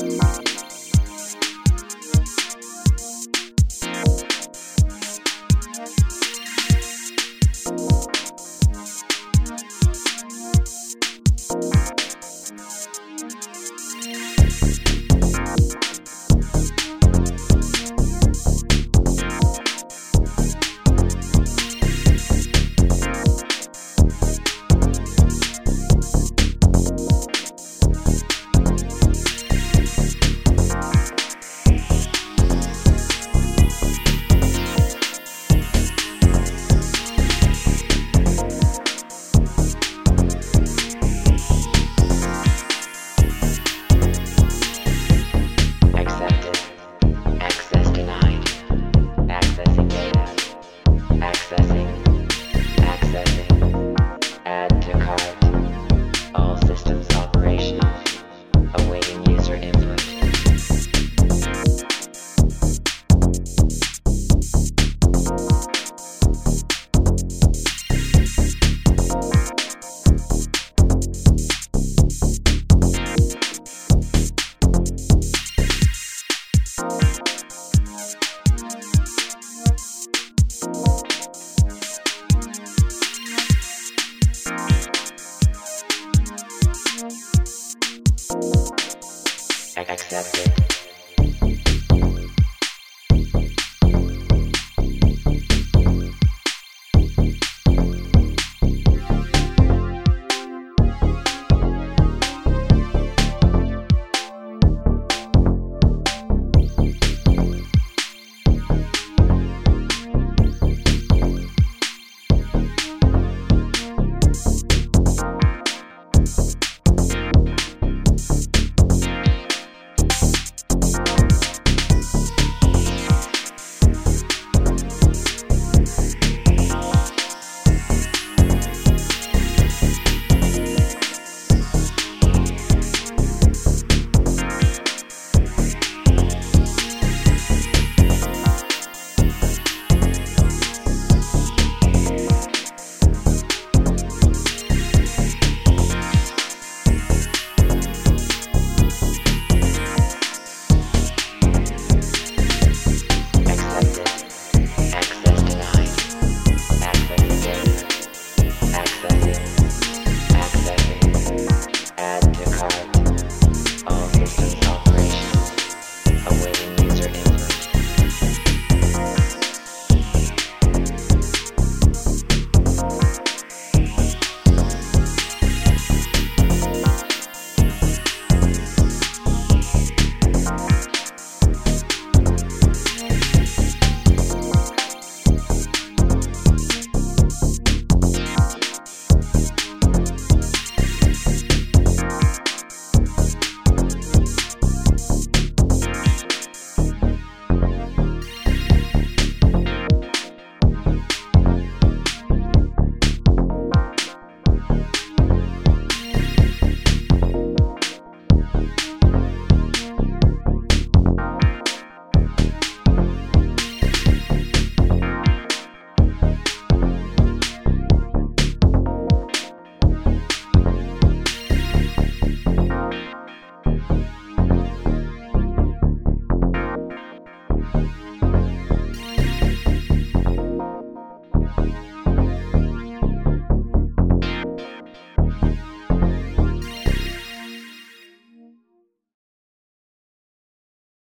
Accepted. Accepted.